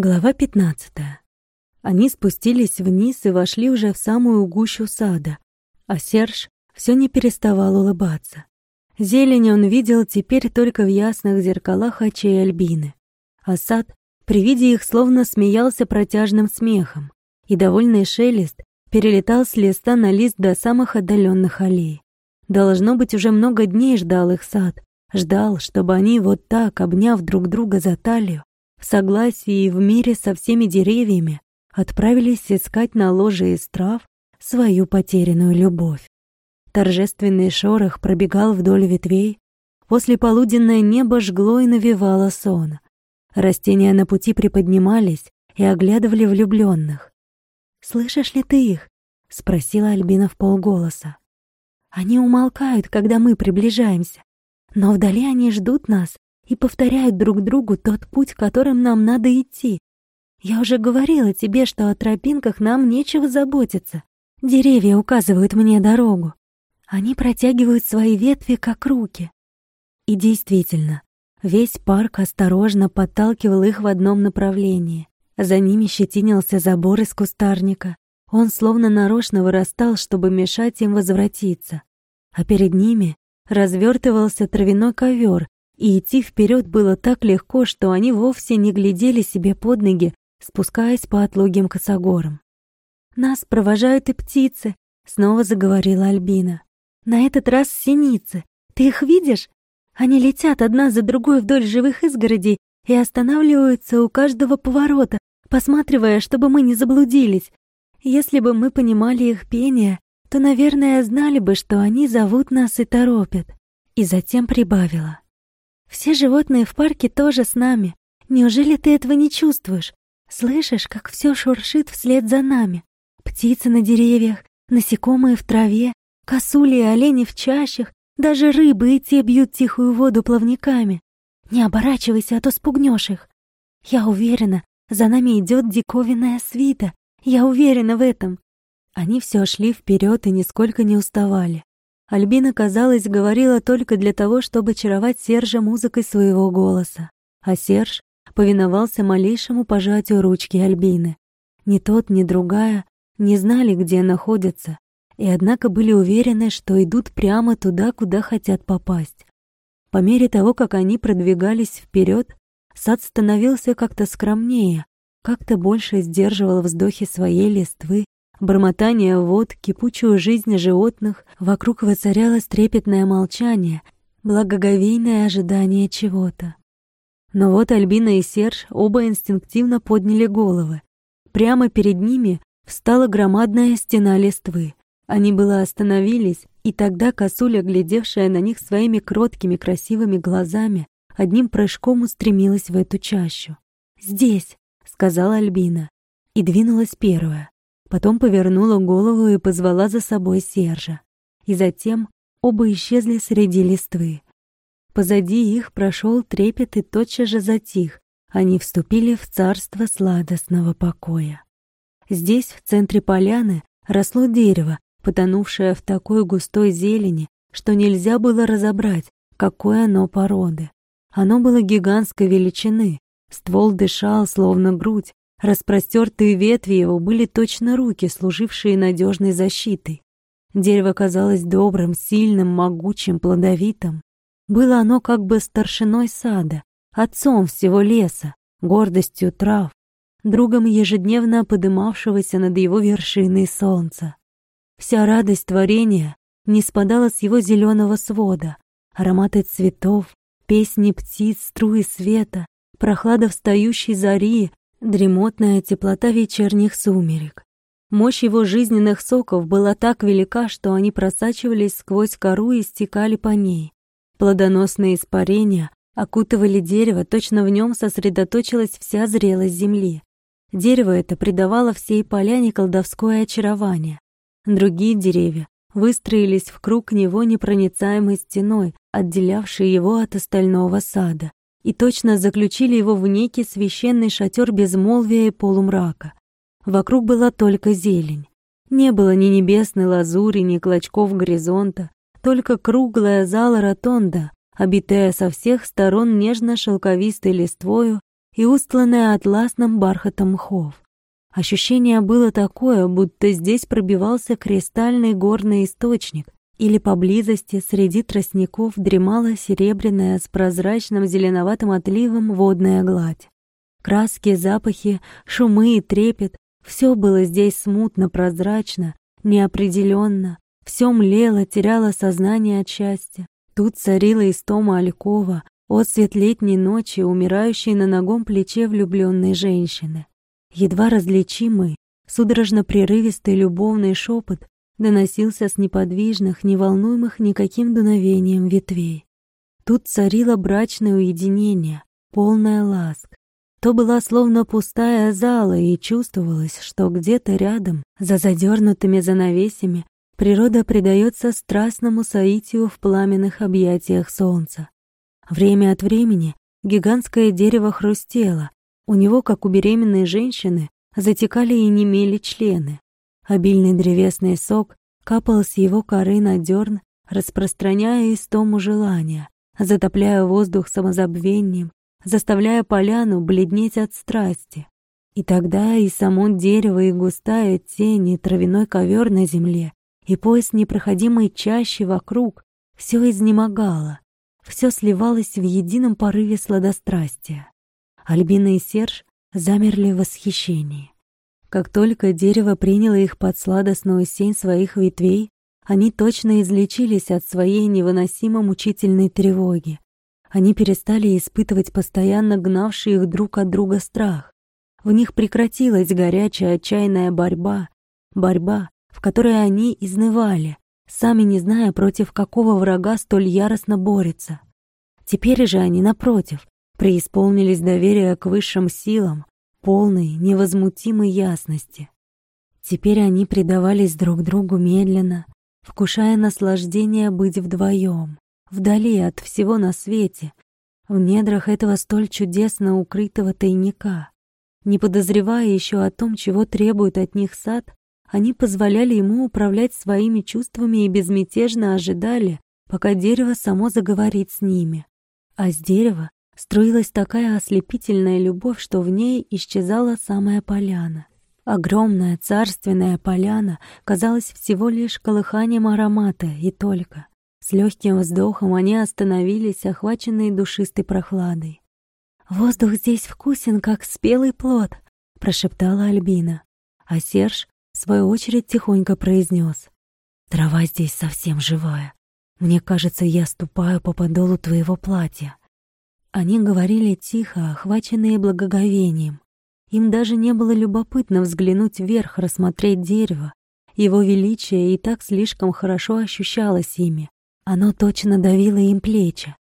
Глава 15. Они спустились вниз и вошли уже в самую гущу сада, а Серж все не переставал улыбаться. Зелень он видел теперь только в ясных зеркалах очей Альбины, а сад при виде их словно смеялся протяжным смехом, и довольный шелест перелетал с листа на лист до самых отдаленных аллей. Должно быть, уже много дней ждал их сад, ждал, чтобы они вот так, обняв друг друга за талию, в согласии и в мире со всеми деревьями отправились искать на ложе из трав свою потерянную любовь. Торжественный шорох пробегал вдоль ветвей, после полуденное небо жгло и навевало сон. Растения на пути приподнимались и оглядывали влюбленных. «Слышишь ли ты их?» — спросила Альбина в полголоса. «Они умолкают, когда мы приближаемся, но вдали они ждут нас и повторяют друг другу тот путь, которым нам надо идти. Я уже говорила тебе, что о тропинках нам нечего заботиться. Деревья указывают мне дорогу. Они протягивают свои ветви, как руки. И действительно, весь парк осторожно подталкивал их в одном направлении. За ними щетинился забор из кустарника. Он словно нарочно вырастал, чтобы мешать им возвратиться. А перед ними развертывался травяной ковер, и идти вперед было так легко, что они вовсе не глядели себе под ноги, спускаясь по отлогим косогорам. «Нас провожают и птицы», — снова заговорила Альбина. «На этот раз синицы. Ты их видишь? Они летят одна за другой вдоль живых изгородей и останавливаются у каждого поворота, посматривая, чтобы мы не заблудились. Если бы мы понимали их пение, то, наверное, знали бы, что они зовут нас и торопят». И затем прибавила. Все животные в парке тоже с нами. Неужели ты этого не чувствуешь? Слышишь, как все шуршит вслед за нами? Птицы на деревьях, насекомые в траве, косули и олени в чащах, даже рыбы и те бьют тихую воду плавниками. Не оборачивайся, а то спугнешь их. Я уверена, за нами идет диковинная свита. Я уверена в этом. Они все шли вперед и нисколько не уставали. Альбина, казалось, говорила только для того, чтобы очаровать Сержа музыкой своего голоса, а Серж повиновался малейшему пожатию ручки Альбины. Ни тот, ни другая не знали, где находятся, и однако были уверены, что идут прямо туда, куда хотят попасть. По мере того, как они продвигались вперед, сад становился как-то скромнее, как-то больше сдерживал вздохи своей листвы бормотание вод, кипучую жизнь животных, вокруг воцарялось трепетное молчание, благоговейное ожидание чего-то. Но вот Альбина и Серж оба инстинктивно подняли головы. Прямо перед ними встала громадная стена листвы. Они было остановились, и тогда косуля, глядевшая на них своими кроткими красивыми глазами, одним прыжком устремилась в эту чащу. «Здесь», — сказала Альбина, и двинулась первая. Потом повернула голову и позвала за собой Сержа. И затем оба исчезли среди листвы. Позади их прошел трепет и тотчас же затих. Они вступили в царство сладостного покоя. Здесь, в центре поляны, росло дерево, потонувшее в такой густой зелени, что нельзя было разобрать, какой оно породы. Оно было гигантской величины, ствол дышал, словно грудь, Распростертые ветви его были точно руки, служившие надежной защитой. Дерево казалось добрым, сильным, могучим, плодовитым. Было оно как бы старшиной сада, отцом всего леса, гордостью трав, другом ежедневно подымавшегося над его вершиной солнца. Вся радость творения не спадала с его зеленого свода, ароматы цветов, песни птиц, струи света, прохлада встающей зари, Дремотная теплота вечерних сумерек. Мощь его жизненных соков была так велика, что они просачивались сквозь кору и стекали по ней. Плодоносные испарения окутывали дерево, точно в нем сосредоточилась вся зрелость земли. Дерево это придавало всей поляне колдовское очарование. Другие деревья выстроились в круг него непроницаемой стеной, отделявшей его от остального сада и точно заключили его в некий священный шатер безмолвия и полумрака. Вокруг была только зелень. Не было ни небесной лазури, ни клочков горизонта, только круглая зала ротонда, обитая со всех сторон нежно-шелковистой листвою и устланная атласным бархатом мхов. Ощущение было такое, будто здесь пробивался кристальный горный источник, или поблизости среди тростников дремала серебряная с прозрачным зеленоватым отливом водная гладь. Краски, запахи, шумы и трепет — все было здесь смутно, прозрачно, неопределенно, все млело, теряло сознание от счастья. Тут царила истома Алькова, отсвет летней ночи, умирающей на ногом плече влюбленной женщины. Едва различимый, судорожно-прерывистый любовный шепот доносился с неподвижных, не волнуемых никаким дуновением ветвей. Тут царило брачное уединение, полная ласк. То была словно пустая зала, и чувствовалось, что где-то рядом, за задернутыми занавесями, природа предается страстному соитию в пламенных объятиях солнца. Время от времени гигантское дерево хрустело, у него, как у беременной женщины, затекали и немели члены. Обильный древесный сок капал с его коры на дерн, распространяя истому желания, затопляя воздух самозабвением, заставляя поляну бледнеть от страсти. И тогда и само дерево, и густая тень, и травяной ковер на земле, и пояс непроходимой чащи вокруг — все изнемогало, все сливалось в едином порыве сладострастия. Альбина и Серж замерли в восхищении. Как только дерево приняло их под сладостную сень своих ветвей, они точно излечились от своей невыносимо мучительной тревоги. Они перестали испытывать постоянно гнавший их друг от друга страх. В них прекратилась горячая отчаянная борьба, борьба, в которой они изнывали, сами не зная, против какого врага столь яростно борются. Теперь же они, напротив, преисполнились доверия к высшим силам, полной, невозмутимой ясности. Теперь они предавались друг другу медленно, вкушая наслаждение быть вдвоем, вдали от всего на свете, в недрах этого столь чудесно укрытого тайника. Не подозревая еще о том, чего требует от них сад, они позволяли ему управлять своими чувствами и безмятежно ожидали, пока дерево само заговорит с ними. А с дерева струилась такая ослепительная любовь, что в ней исчезала самая поляна. Огромная царственная поляна казалась всего лишь колыханием аромата и только. С легким вздохом они остановились, охваченные душистой прохладой. «Воздух здесь вкусен, как спелый плод», — прошептала Альбина. А Серж, в свою очередь, тихонько произнес. «Трава здесь совсем живая. Мне кажется, я ступаю по подолу твоего платья. Они говорили тихо, охваченные благоговением. Им даже не было любопытно взглянуть вверх, рассмотреть дерево. Его величие и так слишком хорошо ощущалось ими. Оно точно давило им плечи.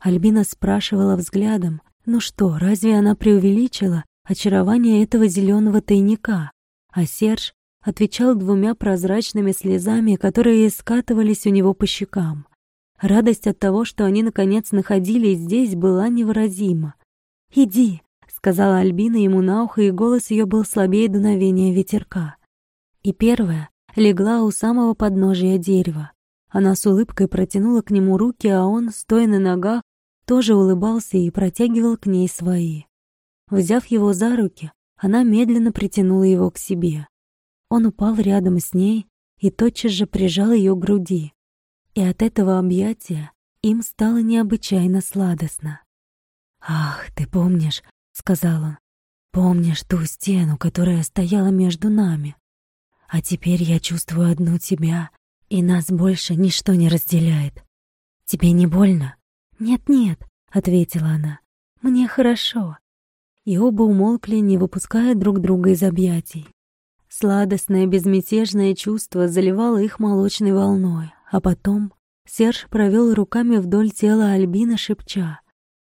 Альбина спрашивала взглядом, ну что, разве она преувеличила очарование этого зеленого тайника? А Серж отвечал двумя прозрачными слезами, которые скатывались у него по щекам. Радость от того, что они наконец находились здесь, была невыразима. «Иди», — сказала Альбина ему на ухо, и голос ее был слабее дуновения ветерка. И первая легла у самого подножия дерева. Она с улыбкой протянула к нему руки, а он, стоя на ногах, тоже улыбался и протягивал к ней свои. Взяв его за руки, она медленно притянула его к себе. Он упал рядом с ней и тотчас же прижал ее к груди и от этого объятия им стало необычайно сладостно. «Ах, ты помнишь», — сказал он, — «помнишь ту стену, которая стояла между нами? А теперь я чувствую одну тебя, и нас больше ничто не разделяет. Тебе не больно?» «Нет-нет», — ответила она, — «мне хорошо». И оба умолкли, не выпуская друг друга из объятий. Сладостное безмятежное чувство заливало их молочной волной, а потом Серж провел руками вдоль тела Альбины, шепча.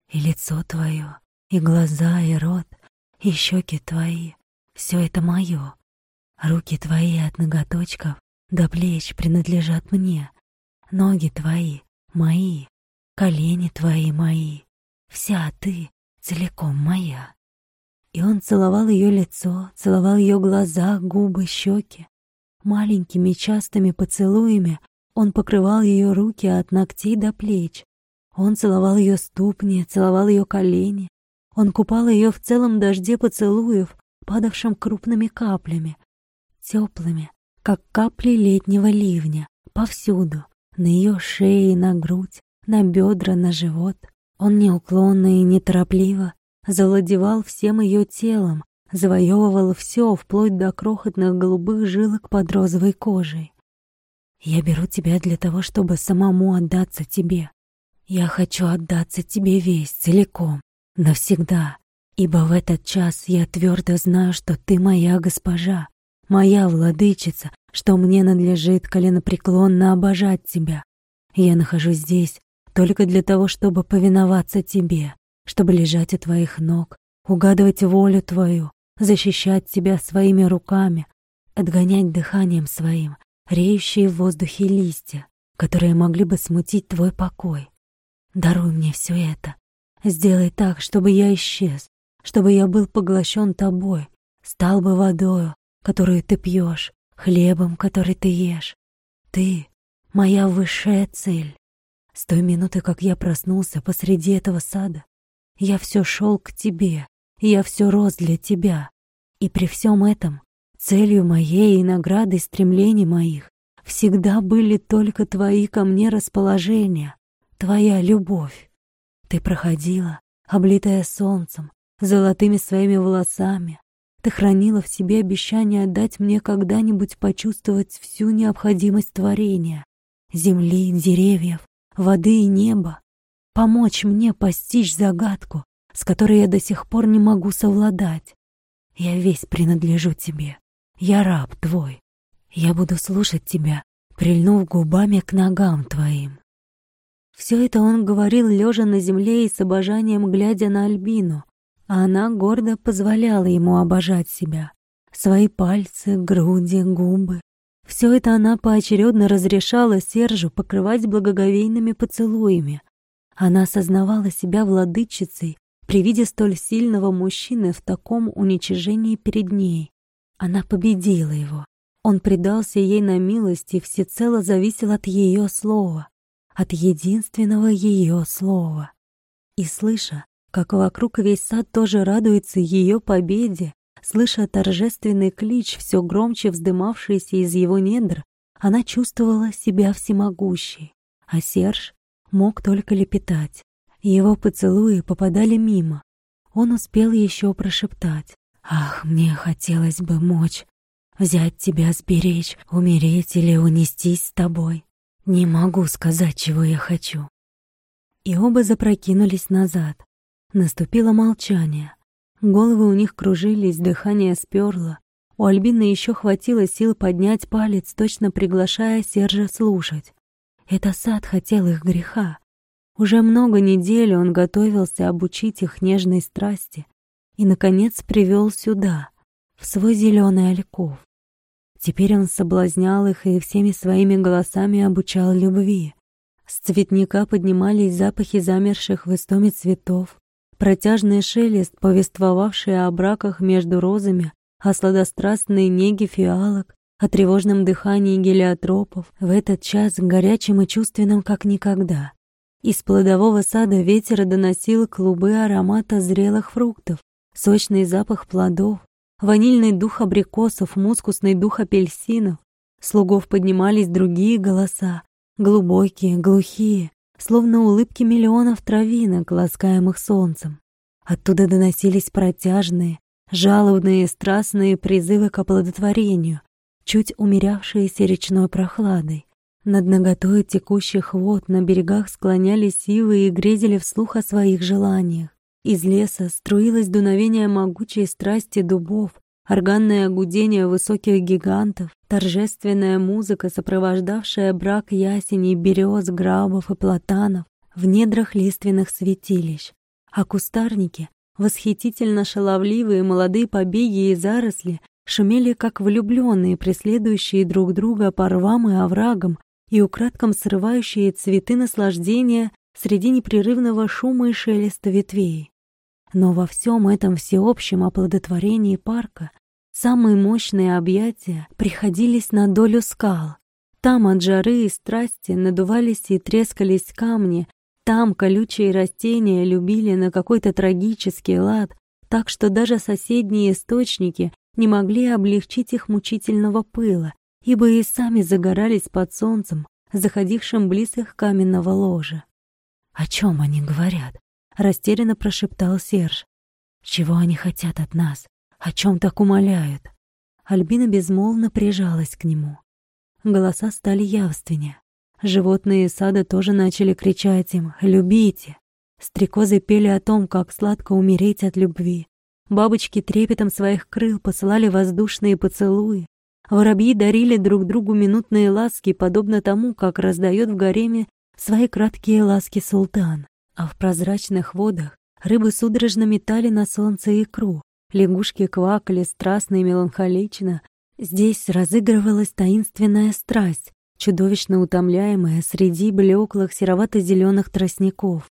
«И лицо твое, и глаза, и рот, и щеки твои — все это мое. Руки твои от ноготочков до плеч принадлежат мне. Ноги твои — мои, колени твои — мои. Вся ты целиком моя». И он целовал ее лицо, целовал ее глаза, губы, щеки. Маленькими частыми поцелуями он покрывал ее руки от ногтей до плеч. Он целовал ее ступни, целовал ее колени. Он купал ее в целом дожде поцелуев, падавшим крупными каплями, теплыми, как капли летнего ливня, повсюду, на ее шее, на грудь, на бедра, на живот. Он неуклонно и неторопливо завладевал всем ее телом, завоевывал все, вплоть до крохотных голубых жилок под розовой кожей. «Я беру тебя для того, чтобы самому отдаться тебе. Я хочу отдаться тебе весь, целиком, навсегда, ибо в этот час я твердо знаю, что ты моя госпожа, моя владычица, что мне надлежит коленопреклонно обожать тебя. Я нахожусь здесь только для того, чтобы повиноваться тебе, чтобы лежать у твоих ног, угадывать волю твою, защищать тебя своими руками, отгонять дыханием своим реющие в воздухе листья, которые могли бы смутить твой покой. Даруй мне все это. Сделай так, чтобы я исчез, чтобы я был поглощен тобой, стал бы водою, которую ты пьешь, хлебом, который ты ешь. Ты — моя высшая цель. С той минуты, как я проснулся посреди этого сада, я все шел к тебе, я все рос для тебя. И при всем этом целью моей и наградой стремлений моих всегда были только твои ко мне расположения, твоя любовь. Ты проходила, облитая солнцем, золотыми своими волосами, ты хранила в себе обещание отдать мне когда-нибудь почувствовать всю необходимость творения, земли, деревьев, воды и неба, помочь мне постичь загадку, с которой я до сих пор не могу совладать. Я весь принадлежу тебе. Я раб твой. Я буду слушать тебя, прильнув губами к ногам твоим. Все это он говорил, лежа на земле и с обожанием глядя на Альбину, а она гордо позволяла ему обожать себя. Свои пальцы, груди, губы. Все это она поочередно разрешала Сержу покрывать благоговейными поцелуями. Она осознавала себя владычицей при виде столь сильного мужчины в таком уничижении перед ней. Она победила его. Он предался ей на милость и всецело зависел от ее слова, от единственного ее слова. И слыша, как вокруг весь сад тоже радуется ее победе, слыша торжественный клич, все громче вздымавшийся из его недр, она чувствовала себя всемогущей, а Серж мог только лепетать. Его поцелуи попадали мимо. Он успел еще прошептать. «Ах, мне хотелось бы мочь, взять тебя, сберечь, умереть или унестись с тобой. Не могу сказать, чего я хочу». И оба запрокинулись назад. Наступило молчание. Головы у них кружились, дыхание сперло. У Альбины еще хватило сил поднять палец, точно приглашая Сержа слушать. Это сад хотел их греха. Уже много недель он готовился обучить их нежной страсти и, наконец, привел сюда, в свой зеленый альков. Теперь он соблазнял их и всеми своими голосами обучал любви. С цветника поднимались запахи замерших в истоме цветов, Протяжный шелест, повествовавший о браках между розами, о сладострастной неге фиалок, о тревожном дыхании гелиотропов, в этот час горячим и чувственным, как никогда. Из плодового сада ветер доносил клубы аромата зрелых фруктов, сочный запах плодов, ванильный дух абрикосов, мускусный дух апельсинов. Слугов поднимались другие голоса, глубокие, глухие, словно улыбки миллионов травинок, ласкаемых солнцем. Оттуда доносились протяжные, жалобные, страстные призывы к оплодотворению, чуть умерявшиеся речной прохладой. Над наготой текущих вод на берегах склонялись сивы и грезили вслух о своих желаниях. Из леса струилось дуновение могучей страсти дубов, органное гудение высоких гигантов, торжественная музыка, сопровождавшая брак ясеней, берез, грабов и платанов в недрах лиственных святилищ. А кустарники, восхитительно шаловливые молодые побеги и заросли, шумели как влюбленные, преследующие друг друга по рвам и оврагам и украдком срывающие цветы наслаждения среди непрерывного шума и шелеста ветвей. Но во всем этом всеобщем оплодотворении парка самые мощные объятия приходились на долю скал. Там от жары и страсти надувались и трескались камни, Там колючие растения любили на какой-то трагический лад, так что даже соседние источники не могли облегчить их мучительного пыла, ибо и сами загорались под солнцем, заходившим близ их каменного ложа. «О чем они говорят?» — растерянно прошептал Серж. «Чего они хотят от нас? О чем так умоляют?» Альбина безмолвно прижалась к нему. Голоса стали явственнее. Животные сада тоже начали кричать им «Любите!». Стрекозы пели о том, как сладко умереть от любви. Бабочки трепетом своих крыл посылали воздушные поцелуи. Воробьи дарили друг другу минутные ласки, подобно тому, как раздает в гареме свои краткие ласки султан. А в прозрачных водах рыбы судорожно метали на солнце икру, лягушки квакали страстно и меланхолично. Здесь разыгрывалась таинственная страсть, чудовищно утомляемая среди блеклых серовато-зеленых тростников.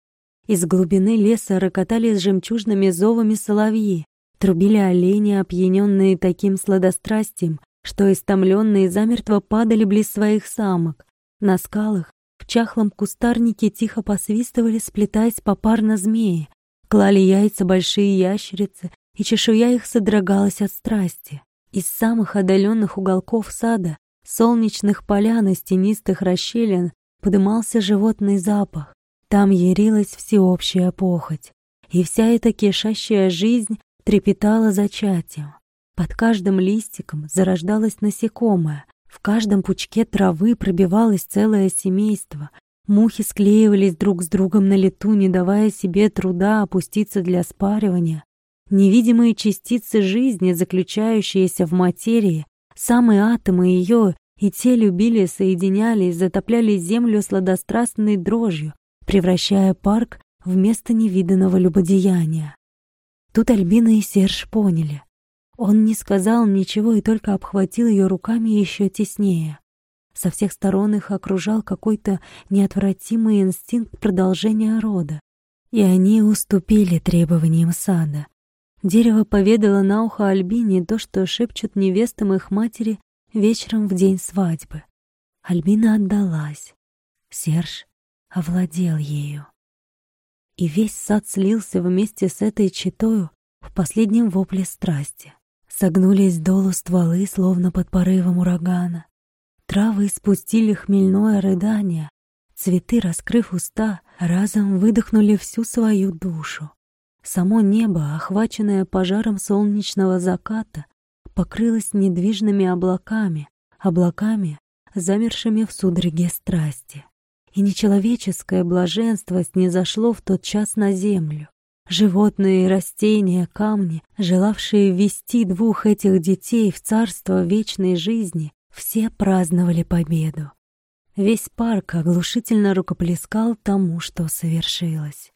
Из глубины леса рокотали с жемчужными зовами соловьи, трубили олени, опьяненные таким сладострастием, что истомленные замертво падали близ своих самок. На скалах, чахлом кустарнике тихо посвистывали, сплетаясь попарно змеи, клали яйца большие ящерицы, и чешуя их содрогалась от страсти. Из самых отдаленных уголков сада солнечных полян и стенистых расщелин подымался животный запах. Там ярилась всеобщая похоть, и вся эта кишащая жизнь трепетала зачатием. Под каждым листиком зарождалось насекомое, в каждом пучке травы пробивалось целое семейство. Мухи склеивались друг с другом на лету, не давая себе труда опуститься для спаривания. Невидимые частицы жизни, заключающиеся в материи, Самые атомы ее и те любили, соединялись, затопляли землю сладострастной дрожью, превращая парк в место невиданного любодеяния. Тут Альбина и Серж поняли. Он не сказал ничего и только обхватил ее руками еще теснее. Со всех сторон их окружал какой-то неотвратимый инстинкт продолжения рода. И они уступили требованиям сада. Дерево поведало на ухо Альбине то, что шепчут невестам их матери вечером в день свадьбы. Альбина отдалась. Серж овладел ею. И весь сад слился вместе с этой читою в последнем вопле страсти. Согнулись долу стволы, словно под порывом урагана. Травы спустили хмельное рыдание. Цветы, раскрыв уста, разом выдохнули всю свою душу. Само небо, охваченное пожаром солнечного заката, покрылось недвижными облаками, облаками, замершими в судороге страсти. И нечеловеческое блаженство снизошло в тот час на землю. Животные, растения, камни, желавшие ввести двух этих детей в царство вечной жизни, все праздновали победу. Весь парк оглушительно рукоплескал тому, что совершилось.